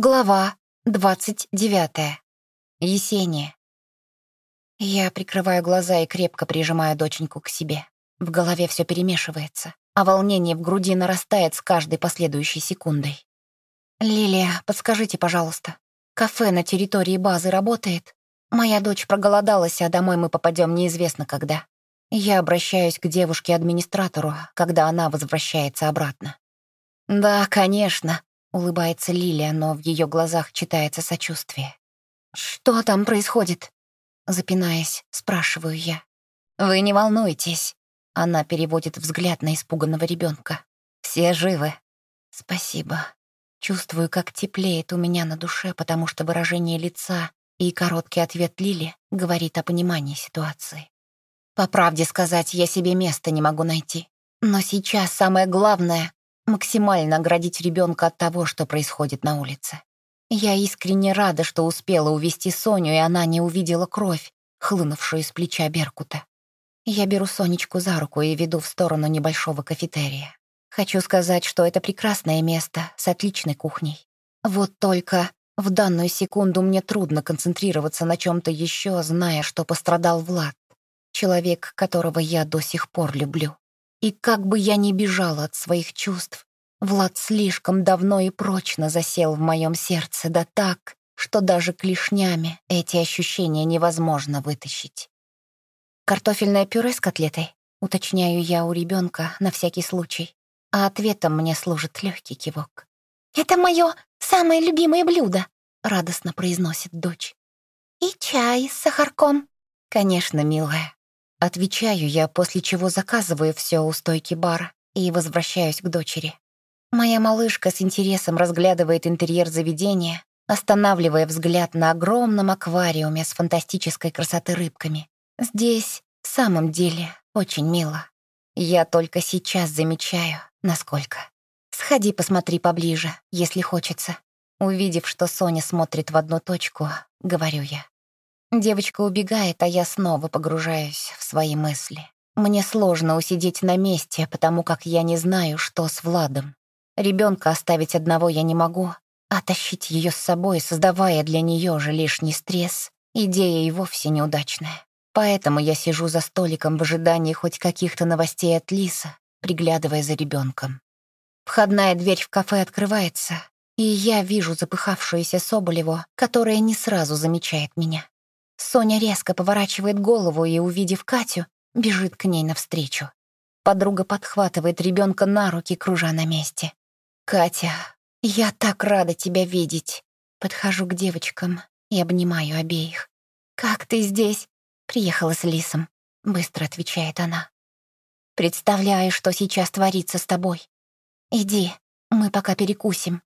Глава двадцать девятая. Есения. Я прикрываю глаза и крепко прижимаю доченьку к себе. В голове все перемешивается, а волнение в груди нарастает с каждой последующей секундой. «Лилия, подскажите, пожалуйста, кафе на территории базы работает? Моя дочь проголодалась, а домой мы попадем неизвестно когда. Я обращаюсь к девушке-администратору, когда она возвращается обратно». «Да, конечно», Улыбается Лилия, но в ее глазах читается сочувствие. «Что там происходит?» Запинаясь, спрашиваю я. «Вы не волнуйтесь». Она переводит взгляд на испуганного ребенка. «Все живы». «Спасибо». Чувствую, как теплеет у меня на душе, потому что выражение лица и короткий ответ Лили говорит о понимании ситуации. По правде сказать, я себе места не могу найти. Но сейчас самое главное максимально оградить ребенка от того, что происходит на улице. Я искренне рада, что успела увести Соню, и она не увидела кровь, хлынувшую из плеча Беркута. Я беру Сонечку за руку и веду в сторону небольшого кафетерия. Хочу сказать, что это прекрасное место с отличной кухней. Вот только в данную секунду мне трудно концентрироваться на чем-то еще, зная, что пострадал Влад, человек, которого я до сих пор люблю. И как бы я ни бежала от своих чувств, Влад слишком давно и прочно засел в моем сердце, да так, что даже клешнями эти ощущения невозможно вытащить. «Картофельное пюре с котлетой?» — уточняю я у ребенка на всякий случай, а ответом мне служит легкий кивок. «Это мое самое любимое блюдо», — радостно произносит дочь. «И чай с сахарком». «Конечно, милая». Отвечаю я, после чего заказываю все у стойки бара и возвращаюсь к дочери. Моя малышка с интересом разглядывает интерьер заведения, останавливая взгляд на огромном аквариуме с фантастической красоты рыбками. Здесь, в самом деле, очень мило. Я только сейчас замечаю, насколько. Сходи посмотри поближе, если хочется. Увидев, что Соня смотрит в одну точку, говорю я. Девочка убегает, а я снова погружаюсь в свои мысли. Мне сложно усидеть на месте, потому как я не знаю, что с Владом. Ребенка оставить одного я не могу, а тащить ее с собой, создавая для нее же лишний стресс, идея и вовсе неудачная. Поэтому я сижу за столиком в ожидании хоть каких-то новостей от Лиса, приглядывая за ребенком. Входная дверь в кафе открывается, и я вижу запыхавшуюся Соболеву, которая не сразу замечает меня. Соня резко поворачивает голову и, увидев Катю, бежит к ней навстречу. Подруга подхватывает ребенка на руки, кружа на месте. «Катя, я так рада тебя видеть!» Подхожу к девочкам и обнимаю обеих. «Как ты здесь?» «Приехала с Лисом», — быстро отвечает она. «Представляю, что сейчас творится с тобой. Иди, мы пока перекусим.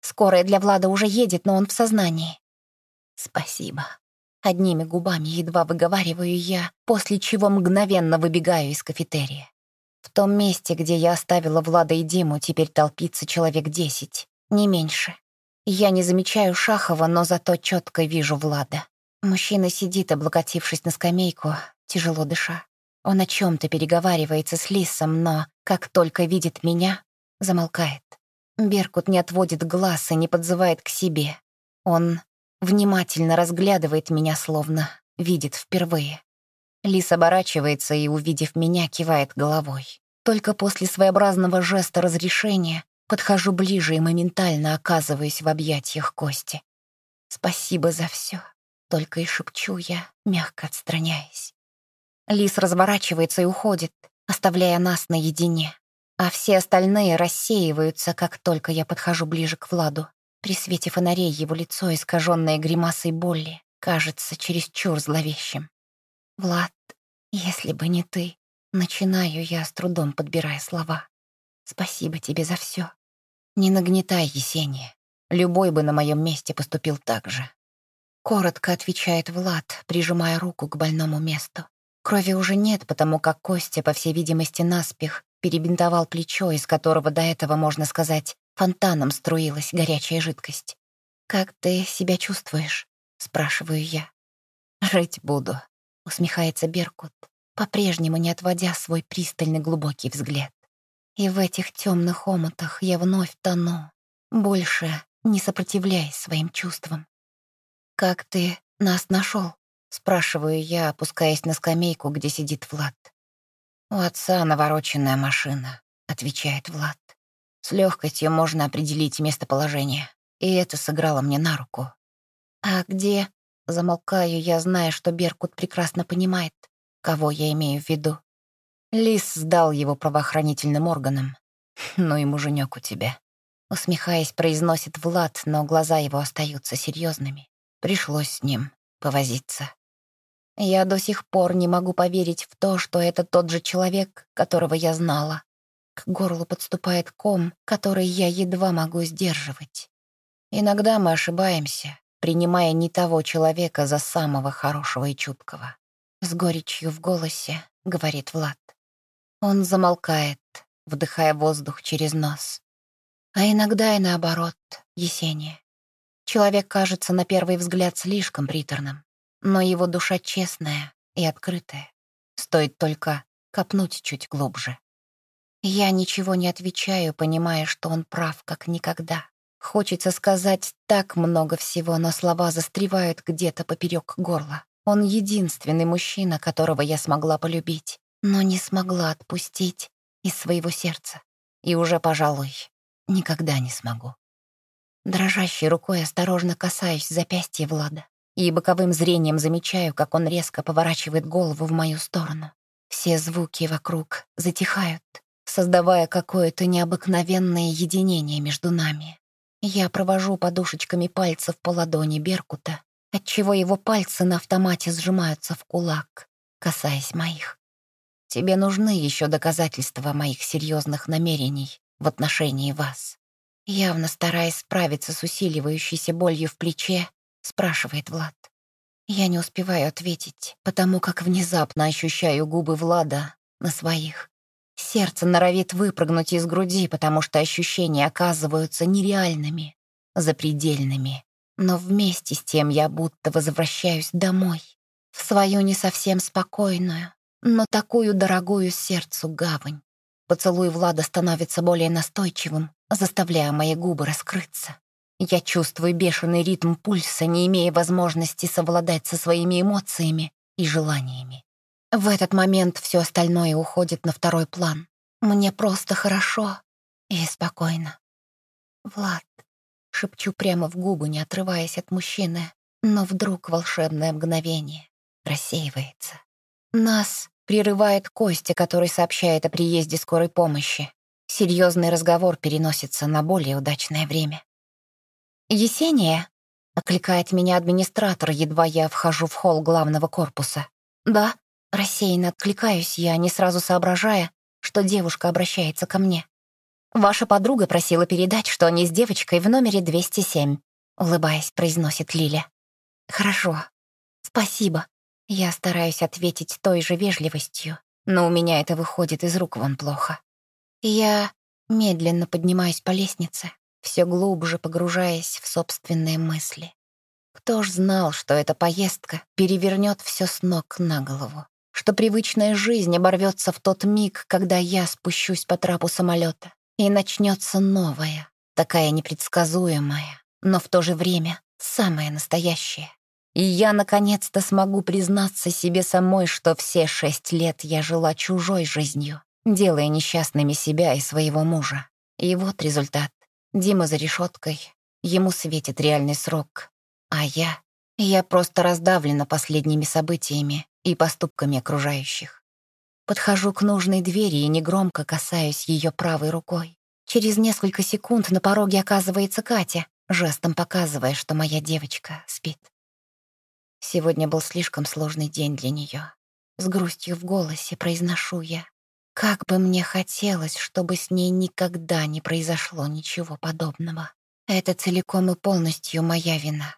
Скорая для Влада уже едет, но он в сознании». «Спасибо», Одними губами едва выговариваю я, после чего мгновенно выбегаю из кафетерия. В том месте, где я оставила Влада и Диму, теперь толпится человек десять, не меньше. Я не замечаю Шахова, но зато четко вижу Влада. Мужчина сидит, облокотившись на скамейку, тяжело дыша. Он о чем то переговаривается с Лисом, но, как только видит меня, замолкает. Беркут не отводит глаз и не подзывает к себе. Он Внимательно разглядывает меня, словно видит впервые. Лис оборачивается и, увидев меня, кивает головой. Только после своеобразного жеста разрешения подхожу ближе и моментально оказываюсь в объятиях Кости. «Спасибо за все», — только и шепчу я, мягко отстраняясь. Лис разворачивается и уходит, оставляя нас наедине, а все остальные рассеиваются, как только я подхожу ближе к Владу. При свете фонарей его лицо, искаженное гримасой боли, кажется чересчур зловещим. «Влад, если бы не ты...» Начинаю я с трудом, подбирая слова. «Спасибо тебе за все. Не нагнетай, Есения. Любой бы на моем месте поступил так же». Коротко отвечает Влад, прижимая руку к больному месту. Крови уже нет, потому как Костя, по всей видимости, наспех перебинтовал плечо, из которого до этого, можно сказать, Фонтаном струилась горячая жидкость. «Как ты себя чувствуешь?» — спрашиваю я. «Жить буду», — усмехается Беркут, по-прежнему не отводя свой пристальный глубокий взгляд. И в этих темных омутах я вновь тону, больше не сопротивляясь своим чувствам. «Как ты нас нашел? спрашиваю я, опускаясь на скамейку, где сидит Влад. «У отца навороченная машина», — отвечает Влад. «С легкостью можно определить местоположение, и это сыграло мне на руку». «А где?» — замолкаю я, зная, что Беркут прекрасно понимает, кого я имею в виду. Лис сдал его правоохранительным органам. «Ну и муженек у тебя». Усмехаясь, произносит Влад, но глаза его остаются серьезными. Пришлось с ним повозиться. Я до сих пор не могу поверить в то, что это тот же человек, которого я знала. К горлу подступает ком, который я едва могу сдерживать. Иногда мы ошибаемся, принимая не того человека за самого хорошего и чуткого. С горечью в голосе говорит Влад. Он замолкает, вдыхая воздух через нос. А иногда и наоборот, Есения. Человек кажется на первый взгляд слишком приторным, но его душа честная и открытая. Стоит только копнуть чуть глубже. Я ничего не отвечаю, понимая, что он прав как никогда. Хочется сказать так много всего, но слова застревают где-то поперек горла. Он единственный мужчина, которого я смогла полюбить, но не смогла отпустить из своего сердца. И уже, пожалуй, никогда не смогу. Дрожащей рукой осторожно касаюсь запястья Влада и боковым зрением замечаю, как он резко поворачивает голову в мою сторону. Все звуки вокруг затихают, создавая какое-то необыкновенное единение между нами. Я провожу подушечками пальцев по ладони Беркута, отчего его пальцы на автомате сжимаются в кулак, касаясь моих. Тебе нужны еще доказательства моих серьезных намерений в отношении вас. Явно стараясь справиться с усиливающейся болью в плече, спрашивает Влад. Я не успеваю ответить, потому как внезапно ощущаю губы Влада на своих. Сердце норовит выпрыгнуть из груди, потому что ощущения оказываются нереальными, запредельными. Но вместе с тем я будто возвращаюсь домой, в свою не совсем спокойную, но такую дорогую сердцу гавань. Поцелуй Влада становится более настойчивым, заставляя мои губы раскрыться. Я чувствую бешеный ритм пульса, не имея возможности совладать со своими эмоциями и желаниями. В этот момент все остальное уходит на второй план. Мне просто хорошо и спокойно. «Влад», — шепчу прямо в губы, не отрываясь от мужчины, но вдруг волшебное мгновение рассеивается. Нас прерывает Костя, который сообщает о приезде скорой помощи. Серьезный разговор переносится на более удачное время. «Есения?» — окликает меня администратор, едва я вхожу в холл главного корпуса. «Да», — рассеянно откликаюсь я, не сразу соображая, что девушка обращается ко мне. «Ваша подруга просила передать, что они с девочкой в номере 207», — улыбаясь, произносит Лиля. «Хорошо. Спасибо». Я стараюсь ответить той же вежливостью, но у меня это выходит из рук вон плохо. Я медленно поднимаюсь по лестнице, все глубже погружаясь в собственные мысли. Кто ж знал, что эта поездка перевернет все с ног на голову, что привычная жизнь оборвется в тот миг, когда я спущусь по трапу самолета, и начнется новая, такая непредсказуемая, но в то же время самая настоящая. И я наконец-то смогу признаться себе самой, что все шесть лет я жила чужой жизнью, делая несчастными себя и своего мужа. И вот результат. Дима за решеткой, ему светит реальный срок. А я... Я просто раздавлена последними событиями и поступками окружающих. Подхожу к нужной двери и негромко касаюсь ее правой рукой. Через несколько секунд на пороге оказывается Катя, жестом показывая, что моя девочка спит. Сегодня был слишком сложный день для нее. С грустью в голосе произношу я. Как бы мне хотелось, чтобы с ней никогда не произошло ничего подобного. Это целиком и полностью моя вина.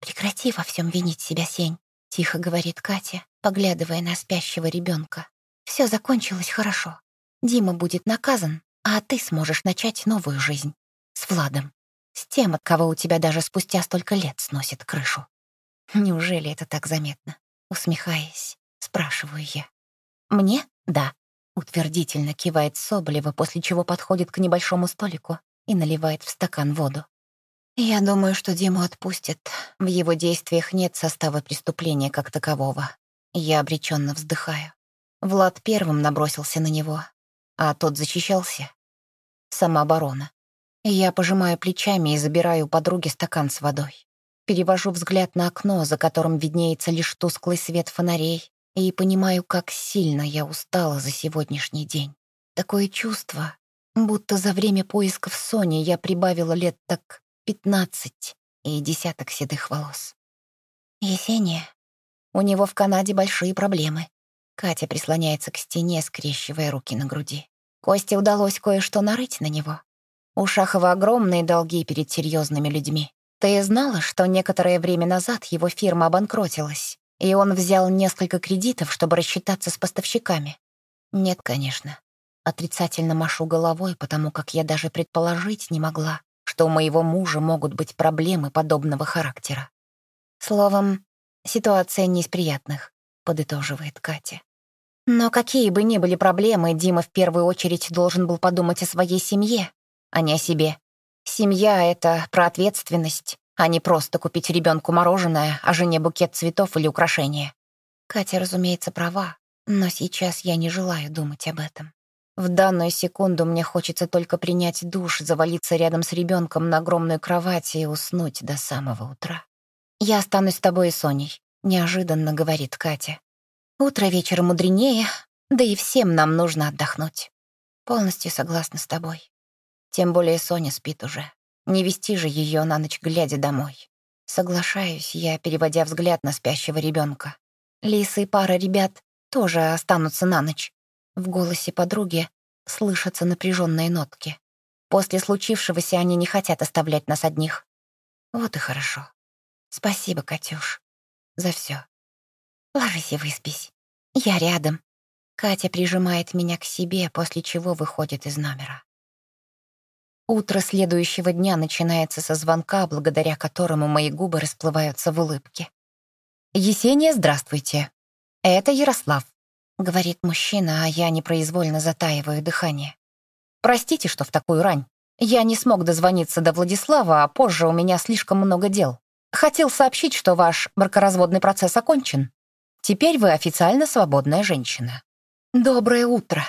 «Прекрати во всем винить себя, Сень», — тихо говорит Катя, поглядывая на спящего ребенка. Все закончилось хорошо. Дима будет наказан, а ты сможешь начать новую жизнь. С Владом. С тем, от кого у тебя даже спустя столько лет сносит крышу. Неужели это так заметно? Усмехаясь, спрашиваю я. Мне? Да. Утвердительно кивает Соболева, после чего подходит к небольшому столику и наливает в стакан воду. Я думаю, что Диму отпустят. В его действиях нет состава преступления как такового. Я обреченно вздыхаю. Влад первым набросился на него, а тот защищался. Самооборона. Я пожимаю плечами и забираю у подруги стакан с водой. Перевожу взгляд на окно, за которым виднеется лишь тусклый свет фонарей, и понимаю, как сильно я устала за сегодняшний день. Такое чувство, будто за время поисков Сони я прибавила лет так пятнадцать и десяток седых волос. Есения. У него в Канаде большие проблемы. Катя прислоняется к стене, скрещивая руки на груди. Косте удалось кое-что нарыть на него. У Шахова огромные долги перед серьезными людьми. Ты знала, что некоторое время назад его фирма обанкротилась, и он взял несколько кредитов, чтобы рассчитаться с поставщиками? Нет, конечно. Отрицательно машу головой, потому как я даже предположить не могла, что у моего мужа могут быть проблемы подобного характера. Словом, ситуация не из приятных, подытоживает Катя. Но какие бы ни были проблемы, Дима в первую очередь должен был подумать о своей семье, а не о себе. Семья — это про ответственность, а не просто купить ребенку мороженое, а жене букет цветов или украшения. Катя, разумеется, права, но сейчас я не желаю думать об этом. В данную секунду мне хочется только принять душ, завалиться рядом с ребенком на огромную кровать и уснуть до самого утра. «Я останусь с тобой и Соней», — неожиданно говорит Катя. «Утро вечера мудренее, да и всем нам нужно отдохнуть. Полностью согласна с тобой. Тем более Соня спит уже. Не вести же ее на ночь глядя домой. Соглашаюсь я, переводя взгляд на спящего ребенка. Лиса и пара ребят тоже останутся на ночь. В голосе подруги слышатся напряженные нотки. После случившегося они не хотят оставлять нас одних. Вот и хорошо. Спасибо, Катюш, за все. Ложись и выспись. Я рядом. Катя прижимает меня к себе, после чего выходит из номера. Утро следующего дня начинается со звонка, благодаря которому мои губы расплываются в улыбке. «Есения, здравствуйте. Это Ярослав», — говорит мужчина, а я непроизвольно затаиваю дыхание. «Простите, что в такую рань. Я не смог дозвониться до Владислава, а позже у меня слишком много дел. Хотел сообщить, что ваш бракоразводный процесс окончен. Теперь вы официально свободная женщина». «Доброе утро.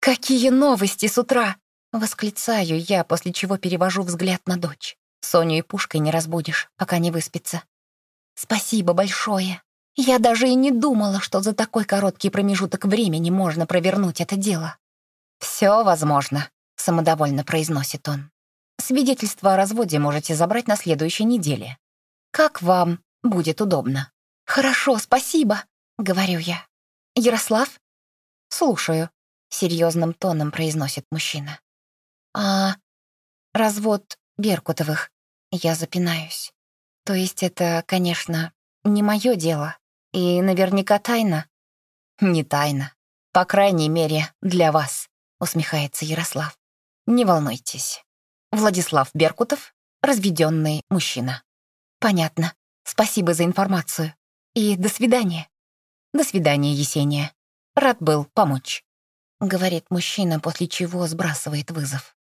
Какие новости с утра!» Восклицаю я, после чего перевожу взгляд на дочь. Соню и пушкой не разбудишь, пока не выспится. Спасибо большое. Я даже и не думала, что за такой короткий промежуток времени можно провернуть это дело. Все возможно, самодовольно произносит он. Свидетельство о разводе можете забрать на следующей неделе. Как вам будет удобно. Хорошо, спасибо, говорю я. Ярослав? Слушаю, серьезным тоном произносит мужчина. А развод Беркутовых. Я запинаюсь. То есть это, конечно, не мое дело. И наверняка тайна. Не тайна. По крайней мере, для вас, усмехается Ярослав. Не волнуйтесь. Владислав Беркутов — разведенный мужчина. Понятно. Спасибо за информацию. И до свидания. До свидания, Есения. Рад был помочь. Говорит мужчина, после чего сбрасывает вызов.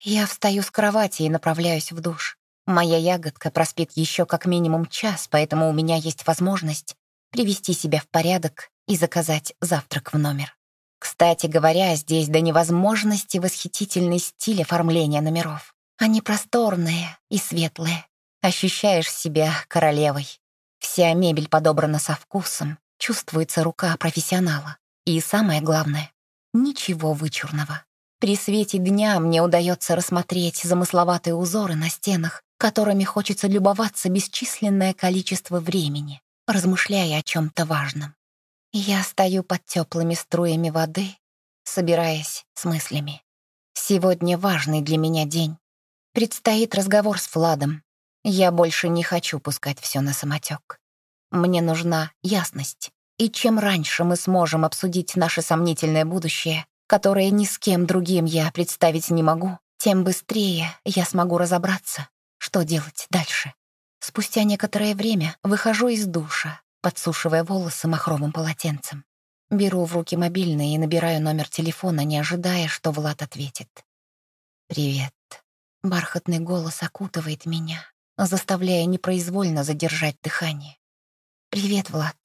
Я встаю с кровати и направляюсь в душ. Моя ягодка проспит еще как минимум час, поэтому у меня есть возможность привести себя в порядок и заказать завтрак в номер. Кстати говоря, здесь до невозможности восхитительный стиль оформления номеров. Они просторные и светлые. Ощущаешь себя королевой. Вся мебель подобрана со вкусом, чувствуется рука профессионала. И самое главное — ничего вычурного. При свете дня мне удается рассмотреть замысловатые узоры на стенах, которыми хочется любоваться бесчисленное количество времени, размышляя о чем-то важном. Я стою под теплыми струями воды, собираясь с мыслями. Сегодня важный для меня день. Предстоит разговор с Владом. Я больше не хочу пускать все на самотек. Мне нужна ясность. И чем раньше мы сможем обсудить наше сомнительное будущее, которое ни с кем другим я представить не могу, тем быстрее я смогу разобраться, что делать дальше. Спустя некоторое время выхожу из душа, подсушивая волосы махровым полотенцем. Беру в руки мобильный и набираю номер телефона, не ожидая, что Влад ответит. «Привет. Бархатный голос окутывает меня, заставляя непроизвольно задержать дыхание. «Привет, Влад.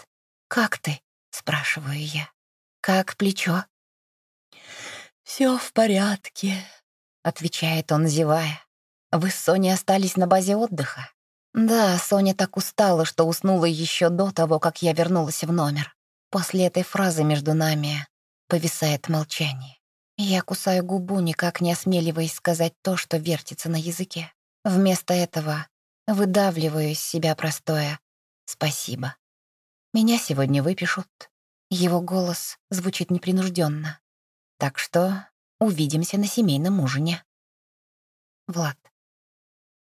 Как ты?» — спрашиваю я. «Как плечо?» «Все в порядке», — отвечает он, зевая. «Вы с Соней остались на базе отдыха?» «Да, Соня так устала, что уснула еще до того, как я вернулась в номер. После этой фразы между нами повисает молчание. Я кусаю губу, никак не осмеливаясь сказать то, что вертится на языке. Вместо этого выдавливаю из себя простое «спасибо». Меня сегодня выпишут. Его голос звучит непринужденно. Так что увидимся на семейном ужине. Влад,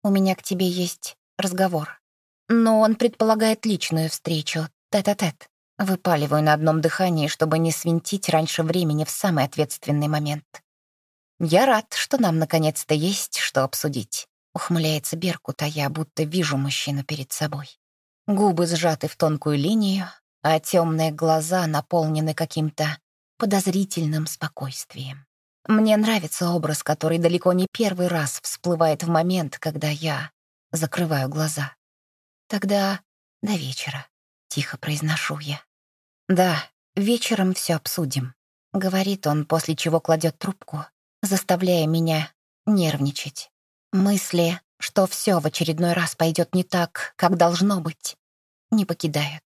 у меня к тебе есть разговор. Но он предполагает личную встречу, тет-а-тет. Выпаливаю на одном дыхании, чтобы не свинтить раньше времени в самый ответственный момент. «Я рад, что нам наконец-то есть что обсудить», — ухмыляется Беркут, а я будто вижу мужчину перед собой. Губы сжаты в тонкую линию, а темные глаза наполнены каким-то подозрительным спокойствием. Мне нравится образ, который далеко не первый раз всплывает в момент, когда я закрываю глаза. Тогда до вечера, тихо произношу я. «Да, вечером все обсудим», — говорит он, после чего кладет трубку, заставляя меня нервничать. Мысли, что все в очередной раз пойдет не так, как должно быть, не покидают.